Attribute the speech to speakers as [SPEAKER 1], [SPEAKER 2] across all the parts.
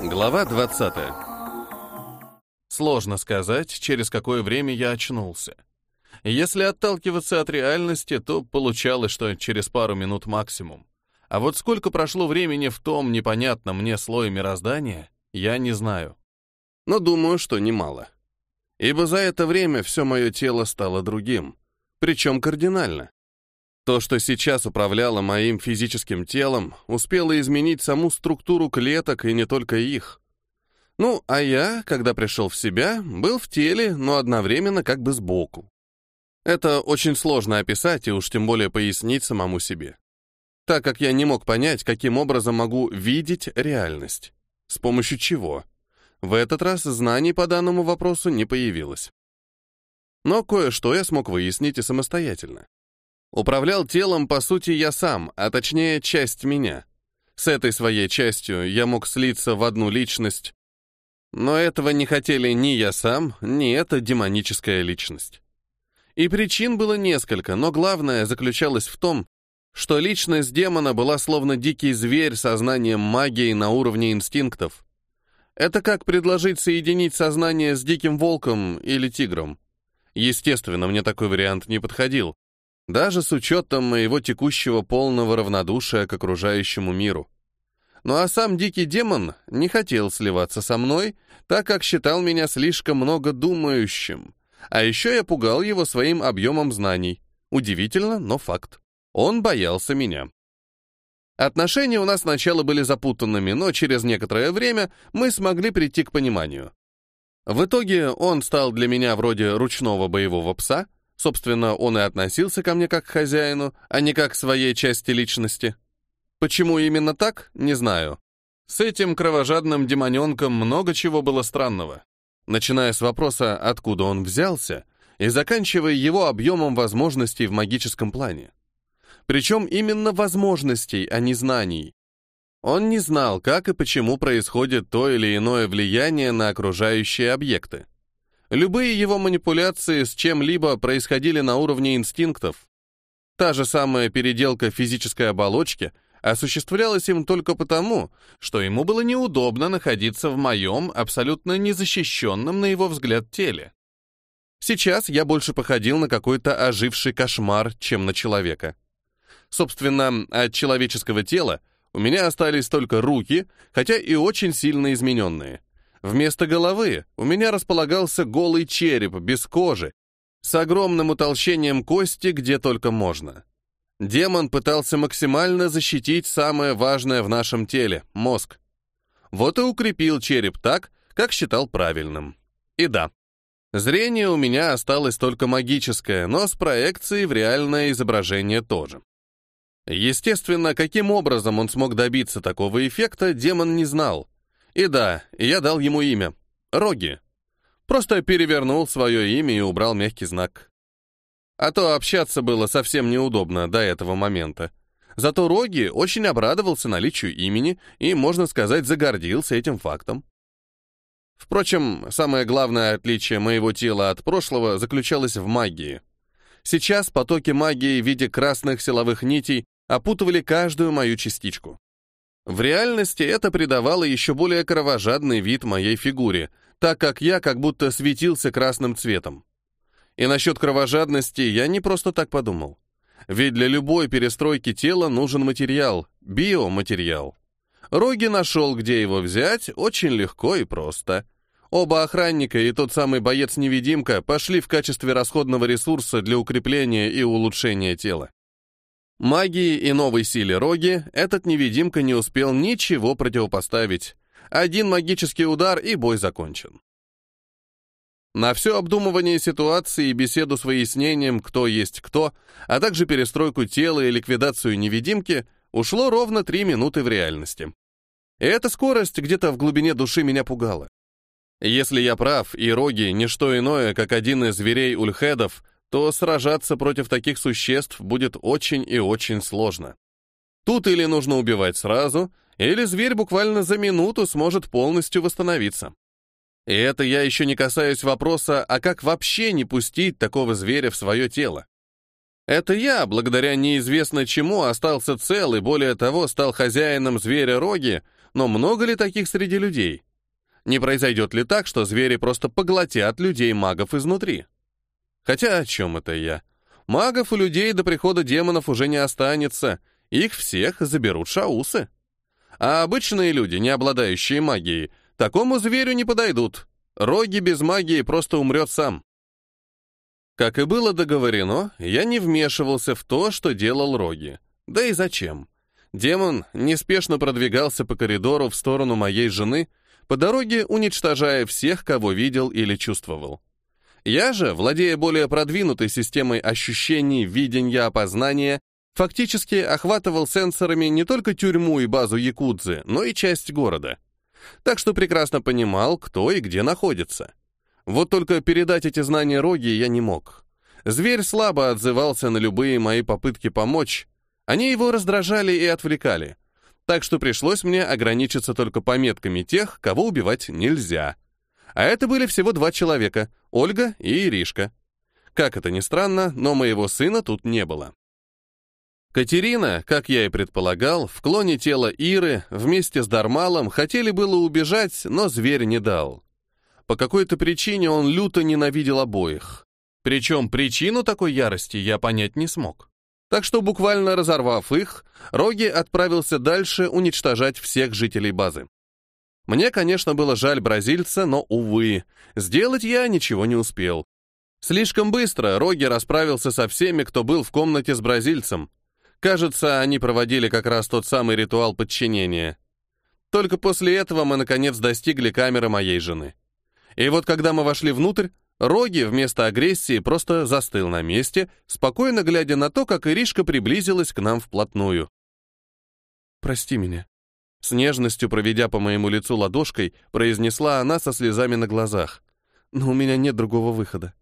[SPEAKER 1] Глава 20. Сложно сказать, через какое время я очнулся. Если отталкиваться от реальности, то получалось, что через пару минут максимум. А вот сколько прошло времени в том непонятном мне слое мироздания, я не знаю. Но думаю, что немало. Ибо за это время все мое тело стало другим, причем кардинально. То, что сейчас управляло моим физическим телом, успело изменить саму структуру клеток и не только их. Ну, а я, когда пришел в себя, был в теле, но одновременно как бы сбоку. Это очень сложно описать и уж тем более пояснить самому себе. Так как я не мог понять, каким образом могу видеть реальность. С помощью чего? В этот раз знаний по данному вопросу не появилось. Но кое-что я смог выяснить и самостоятельно. Управлял телом, по сути, я сам, а точнее, часть меня. С этой своей частью я мог слиться в одну личность, но этого не хотели ни я сам, ни эта демоническая личность. И причин было несколько, но главное заключалось в том, что личность демона была словно дикий зверь со знанием магии на уровне инстинктов. Это как предложить соединить сознание с диким волком или тигром. Естественно, мне такой вариант не подходил, даже с учетом моего текущего полного равнодушия к окружающему миру. Ну а сам дикий демон не хотел сливаться со мной, так как считал меня слишком много думающим. А еще я пугал его своим объемом знаний. Удивительно, но факт. Он боялся меня. Отношения у нас сначала были запутанными, но через некоторое время мы смогли прийти к пониманию. В итоге он стал для меня вроде ручного боевого пса, Собственно, он и относился ко мне как к хозяину, а не как к своей части личности. Почему именно так, не знаю. С этим кровожадным демоненком много чего было странного. Начиная с вопроса, откуда он взялся, и заканчивая его объемом возможностей в магическом плане. Причем именно возможностей, а не знаний. Он не знал, как и почему происходит то или иное влияние на окружающие объекты. Любые его манипуляции с чем-либо происходили на уровне инстинктов. Та же самая переделка физической оболочки осуществлялась им только потому, что ему было неудобно находиться в моем, абсолютно незащищенном, на его взгляд, теле. Сейчас я больше походил на какой-то оживший кошмар, чем на человека. Собственно, от человеческого тела у меня остались только руки, хотя и очень сильно измененные. Вместо головы у меня располагался голый череп, без кожи, с огромным утолщением кости, где только можно. Демон пытался максимально защитить самое важное в нашем теле — мозг. Вот и укрепил череп так, как считал правильным. И да, зрение у меня осталось только магическое, но с проекцией в реальное изображение тоже. Естественно, каким образом он смог добиться такого эффекта, демон не знал — и да, я дал ему имя. Роги. Просто перевернул свое имя и убрал мягкий знак. А то общаться было совсем неудобно до этого момента. Зато Роги очень обрадовался наличию имени и, можно сказать, загордился этим фактом. Впрочем, самое главное отличие моего тела от прошлого заключалось в магии. Сейчас потоки магии в виде красных силовых нитей опутывали каждую мою частичку. В реальности это придавало еще более кровожадный вид моей фигуре, так как я как будто светился красным цветом. И насчет кровожадности я не просто так подумал. Ведь для любой перестройки тела нужен материал, биоматериал. Роги нашел, где его взять, очень легко и просто. Оба охранника и тот самый боец-невидимка пошли в качестве расходного ресурса для укрепления и улучшения тела. Магии и новой силе Роги этот невидимка не успел ничего противопоставить. Один магический удар, и бой закончен. На все обдумывание ситуации и беседу с выяснением, кто есть кто, а также перестройку тела и ликвидацию невидимки, ушло ровно три минуты в реальности. И эта скорость где-то в глубине души меня пугала. Если я прав, и Роги — не что иное, как один из зверей ульхедов, то сражаться против таких существ будет очень и очень сложно. Тут или нужно убивать сразу, или зверь буквально за минуту сможет полностью восстановиться. И это я еще не касаюсь вопроса, а как вообще не пустить такого зверя в свое тело. Это я, благодаря неизвестно чему, остался цел и более того стал хозяином зверя Роги, Но много ли таких среди людей? Не произойдет ли так, что звери просто поглотят людей-магов изнутри? Хотя о чем это я? Магов и людей до прихода демонов уже не останется, их всех заберут шаусы. А обычные люди, не обладающие магией, такому зверю не подойдут. Роги без магии просто умрет сам. Как и было договорено, я не вмешивался в то, что делал Роги. Да и зачем? Демон неспешно продвигался по коридору в сторону моей жены, по дороге уничтожая всех, кого видел или чувствовал. Я же, владея более продвинутой системой ощущений, видения, опознания, фактически охватывал сенсорами не только тюрьму и базу Якудзы, но и часть города. Так что прекрасно понимал, кто и где находится. Вот только передать эти знания Роги я не мог. Зверь слабо отзывался на любые мои попытки помочь. Они его раздражали и отвлекали. Так что пришлось мне ограничиться только пометками тех, кого убивать нельзя. А это были всего два человека — Ольга и Иришка. Как это ни странно, но моего сына тут не было. Катерина, как я и предполагал, в клоне тела Иры вместе с Дармалом хотели было убежать, но зверь не дал. По какой-то причине он люто ненавидел обоих. Причем причину такой ярости я понять не смог. Так что, буквально разорвав их, Роги отправился дальше уничтожать всех жителей базы. Мне, конечно, было жаль бразильца, но, увы, сделать я ничего не успел. Слишком быстро Роги расправился со всеми, кто был в комнате с бразильцем. Кажется, они проводили как раз тот самый ритуал подчинения. Только после этого мы, наконец, достигли камеры моей жены. И вот когда мы вошли внутрь, Роги вместо агрессии просто застыл на месте, спокойно глядя на то, как Иришка приблизилась к нам вплотную. «Прости меня», с нежностью, проведя по моему лицу ладошкой, произнесла она со слезами на глазах. «Но у меня нет другого выхода.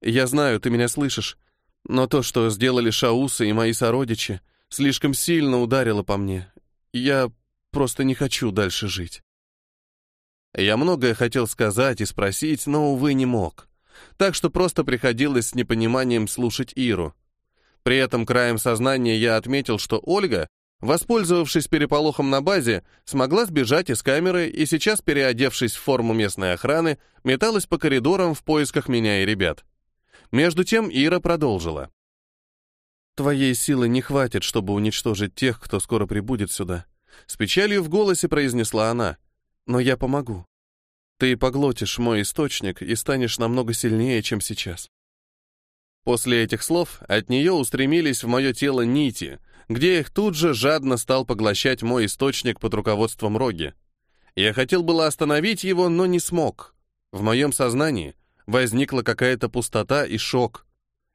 [SPEAKER 1] Я знаю, ты меня слышишь, но то, что сделали Шаусы и мои сородичи, слишком сильно ударило по мне. Я просто не хочу дальше жить». Я многое хотел сказать и спросить, но, увы, не мог. Так что просто приходилось с непониманием слушать Иру. При этом краем сознания я отметил, что Ольга Воспользовавшись переполохом на базе, смогла сбежать из камеры и сейчас, переодевшись в форму местной охраны, металась по коридорам в поисках меня и ребят. Между тем Ира продолжила. «Твоей силы не хватит, чтобы уничтожить тех, кто скоро прибудет сюда», с печалью в голосе произнесла она. «Но я помогу. Ты поглотишь мой источник и станешь намного сильнее, чем сейчас». После этих слов от нее устремились в мое тело нити, где их тут же жадно стал поглощать мой источник под руководством Роги. Я хотел было остановить его, но не смог. В моем сознании возникла какая-то пустота и шок.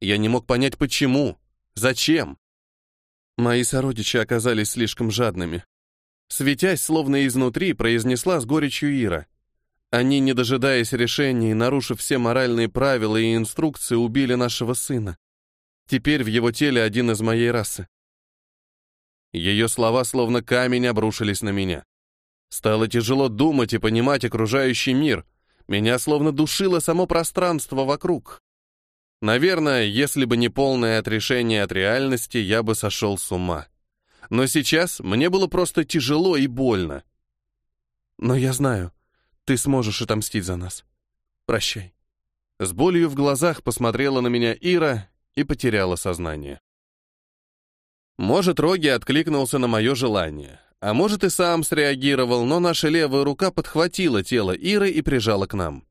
[SPEAKER 1] Я не мог понять, почему, зачем. Мои сородичи оказались слишком жадными. Светясь, словно изнутри, произнесла с горечью Ира. Они, не дожидаясь решений, нарушив все моральные правила и инструкции, убили нашего сына. Теперь в его теле один из моей расы. Ее слова словно камень обрушились на меня. Стало тяжело думать и понимать окружающий мир. Меня словно душило само пространство вокруг. Наверное, если бы не полное отрешение от реальности, я бы сошел с ума. Но сейчас мне было просто тяжело и больно. Но я знаю, ты сможешь отомстить за нас. Прощай. С болью в глазах посмотрела на меня Ира и потеряла сознание. Может, Роги откликнулся на мое желание, а может и сам среагировал, но наша левая рука подхватила тело Иры и прижала к нам.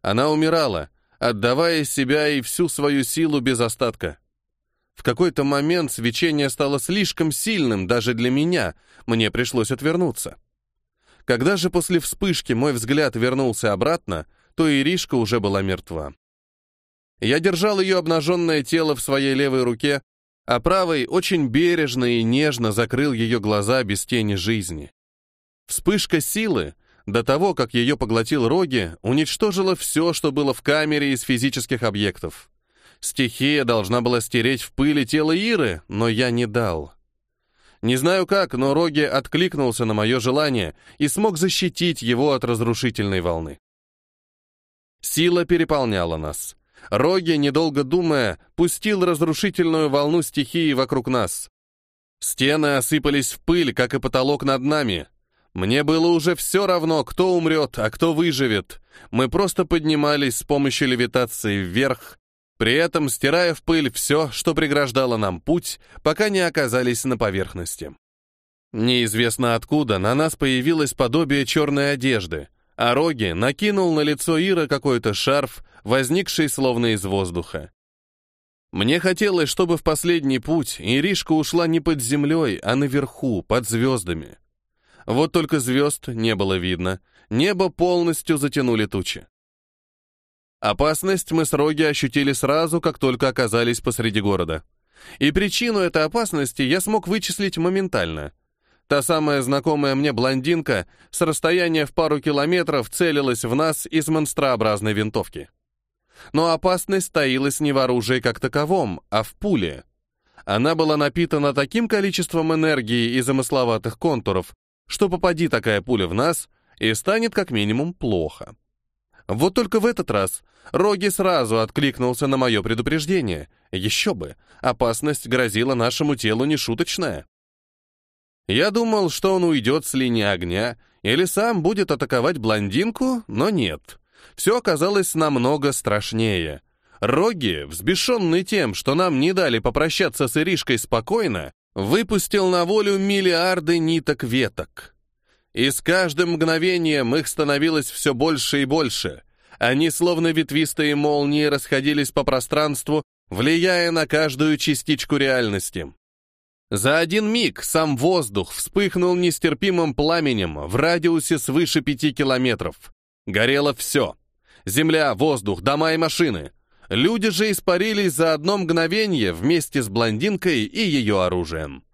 [SPEAKER 1] Она умирала, отдавая себя и всю свою силу без остатка. В какой-то момент свечение стало слишком сильным даже для меня, мне пришлось отвернуться. Когда же после вспышки мой взгляд вернулся обратно, то Иришка уже была мертва. Я держал ее обнаженное тело в своей левой руке, а правой очень бережно и нежно закрыл ее глаза без тени жизни. Вспышка силы, до того, как ее поглотил Роги, уничтожила все, что было в камере из физических объектов. Стихия должна была стереть в пыли тело Иры, но я не дал. Не знаю как, но Роги откликнулся на мое желание и смог защитить его от разрушительной волны. Сила переполняла нас. Роги, недолго думая, пустил разрушительную волну стихии вокруг нас. Стены осыпались в пыль, как и потолок над нами. Мне было уже все равно, кто умрет, а кто выживет. Мы просто поднимались с помощью левитации вверх, при этом стирая в пыль все, что преграждало нам путь, пока не оказались на поверхности. Неизвестно откуда на нас появилось подобие черной одежды, а Роги накинул на лицо Ира какой-то шарф, возникший словно из воздуха. Мне хотелось, чтобы в последний путь Иришка ушла не под землей, а наверху, под звездами. Вот только звезд не было видно, небо полностью затянули тучи. Опасность мы с Роги ощутили сразу, как только оказались посреди города. И причину этой опасности я смог вычислить моментально. Та самая знакомая мне блондинка с расстояния в пару километров целилась в нас из монстрообразной винтовки. Но опасность таилась не в оружии как таковом, а в пуле. Она была напитана таким количеством энергии и замысловатых контуров, что попади такая пуля в нас, и станет как минимум плохо. Вот только в этот раз Роги сразу откликнулся на мое предупреждение. Еще бы, опасность грозила нашему телу нешуточная. Я думал, что он уйдет с линии огня или сам будет атаковать блондинку, но нет. Все оказалось намного страшнее. Роги, взбешенный тем, что нам не дали попрощаться с Иришкой спокойно, выпустил на волю миллиарды ниток веток. И с каждым мгновением их становилось все больше и больше — они, словно ветвистые молнии, расходились по пространству, влияя на каждую частичку реальности. За один миг сам воздух вспыхнул нестерпимым пламенем в радиусе свыше пяти километров. Горело все. Земля, воздух, дома и машины. Люди же испарились за одно мгновение вместе с блондинкой и ее оружием.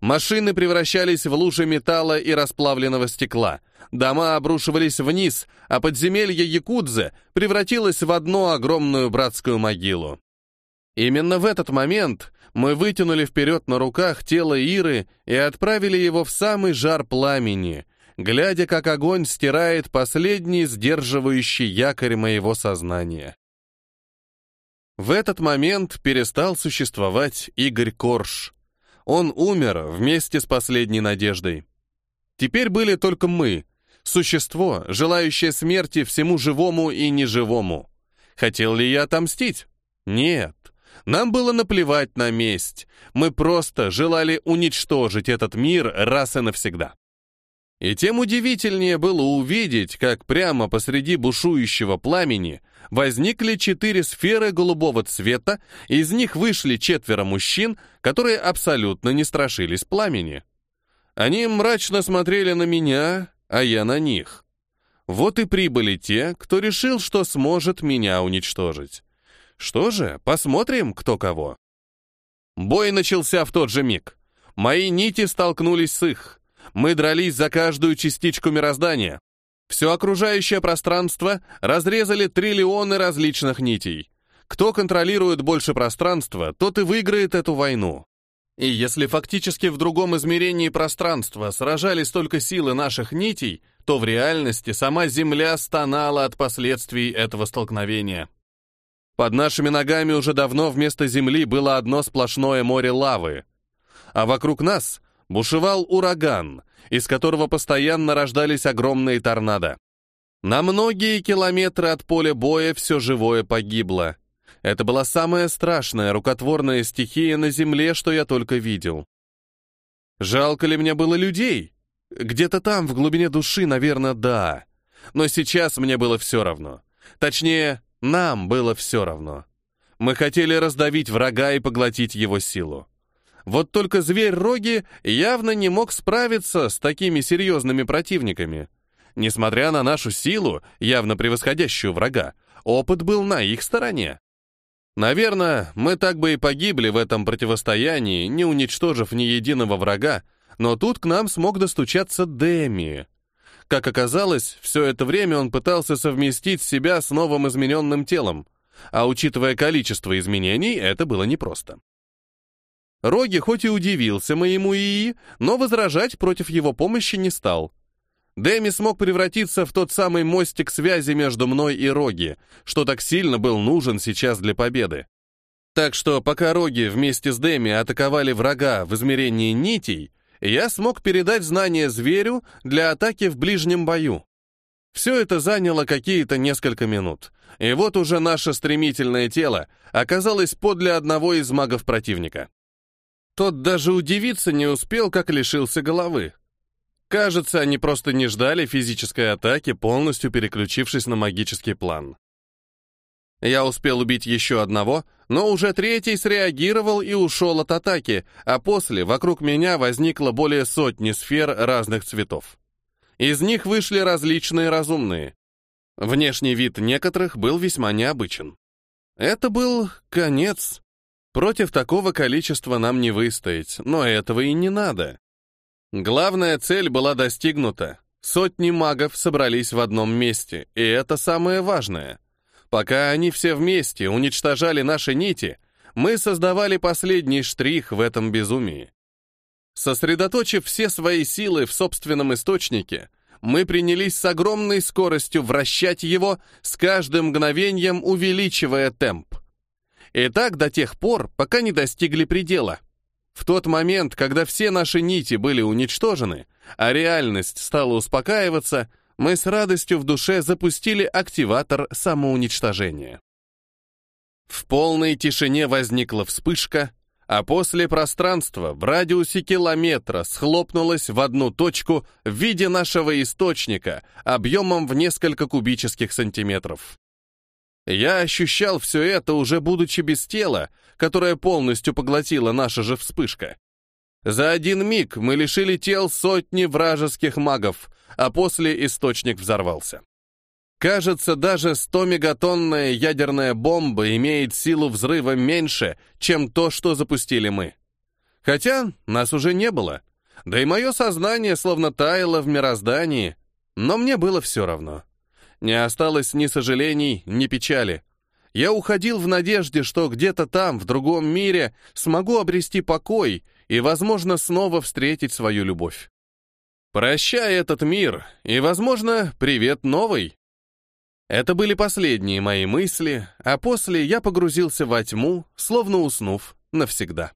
[SPEAKER 1] Машины превращались в лужи металла и расплавленного стекла — Дома обрушивались вниз, а подземелье Якудзе превратилось в одну огромную братскую могилу. Именно в этот момент мы вытянули вперед на руках тело Иры и отправили его в самый жар пламени, глядя, как огонь стирает последний сдерживающий якорь моего сознания. В этот момент перестал существовать Игорь Корж. Он умер вместе с последней надеждой. Теперь были только мы, Существо, желающее смерти всему живому и неживому. Хотел ли я отомстить? Нет. Нам было наплевать на месть. Мы просто желали уничтожить этот мир раз и навсегда. И тем удивительнее было увидеть, как прямо посреди бушующего пламени возникли четыре сферы голубого цвета, из них вышли четверо мужчин, которые абсолютно не страшились пламени. Они мрачно смотрели на меня, а я на них. Вот и прибыли те, кто решил, что сможет меня уничтожить. Что же, посмотрим, кто кого. Бой начался в тот же миг. Мои нити столкнулись с их. Мы дрались за каждую частичку мироздания. Все окружающее пространство разрезали триллионы различных нитей. Кто контролирует больше пространства, тот и выиграет эту войну. И если фактически в другом измерении пространства сражались только силы наших нитей, то в реальности сама Земля стонала от последствий этого столкновения. Под нашими ногами уже давно вместо Земли было одно сплошное море лавы. А вокруг нас бушевал ураган, из которого постоянно рождались огромные торнадо. На многие километры от поля боя все живое погибло. Это была самая страшная рукотворная стихия на земле, что я только видел. Жалко ли мне было людей? Где-то там, в глубине души, наверное, да. Но сейчас мне было все равно. Точнее, нам было все равно. Мы хотели раздавить врага и поглотить его силу. Вот только зверь Роги явно не мог справиться с такими серьезными противниками. Несмотря на нашу силу, явно превосходящую врага, опыт был на их стороне. Наверное, мы так бы и погибли в этом противостоянии, не уничтожив ни единого врага, но тут к нам смог достучаться Деми. Как оказалось, все это время он пытался совместить себя с новым измененным телом, а учитывая количество изменений, это было непросто. Роги хоть и удивился моему ИИ, но возражать против его помощи не стал — Дэми смог превратиться в тот самый мостик связи между мной и Роги, что так сильно был нужен сейчас для победы. Так что, пока Роги вместе с Дэми атаковали врага в измерении нитей, я смог передать знания зверю для атаки в ближнем бою. Все это заняло какие-то несколько минут, и вот уже наше стремительное тело оказалось подле одного из магов противника. Тот даже удивиться не успел, как лишился головы. Кажется, они просто не ждали физической атаки, полностью переключившись на магический план. Я успел убить еще одного, но уже третий среагировал и ушел от атаки, а после вокруг меня возникло более сотни сфер разных цветов. Из них вышли различные разумные. Внешний вид некоторых был весьма необычен. Это был конец. Против такого количества нам не выстоять, но этого и не надо. Главная цель была достигнута. Сотни магов собрались в одном месте, и это самое важное — Пока они все вместе уничтожали наши нити, мы создавали последний штрих в этом безумии. Сосредоточив все свои силы в собственном источнике, мы принялись с огромной скоростью вращать его, с каждым мгновением увеличивая темп. И так до тех пор, пока не достигли предела. В тот момент, когда все наши нити были уничтожены, а реальность стала успокаиваться, мы с радостью в душе запустили активатор самоуничтожения. В полной тишине возникла вспышка, а после пространство в радиусе километра схлопнулось в одну точку в виде нашего источника объемом в несколько кубических сантиметров. Я ощущал все это, уже будучи без тела, которое полностью поглотила наша же вспышка. За один миг мы лишили тел сотни вражеских магов, а после источник взорвался. Кажется, даже 100-мегатонная ядерная бомба имеет силу взрыва меньше, чем то, что запустили мы. Хотя нас уже не было, да и мое сознание словно таяло в мироздании, но мне было все равно. Не осталось ни сожалений, ни печали. Я уходил в надежде, что где-то там, в другом мире, смогу обрести покой и, возможно, снова встретить свою любовь. Прощай этот мир, и, возможно, привет новый. Это были последние мои мысли, а после я погрузился во тьму, словно уснув навсегда.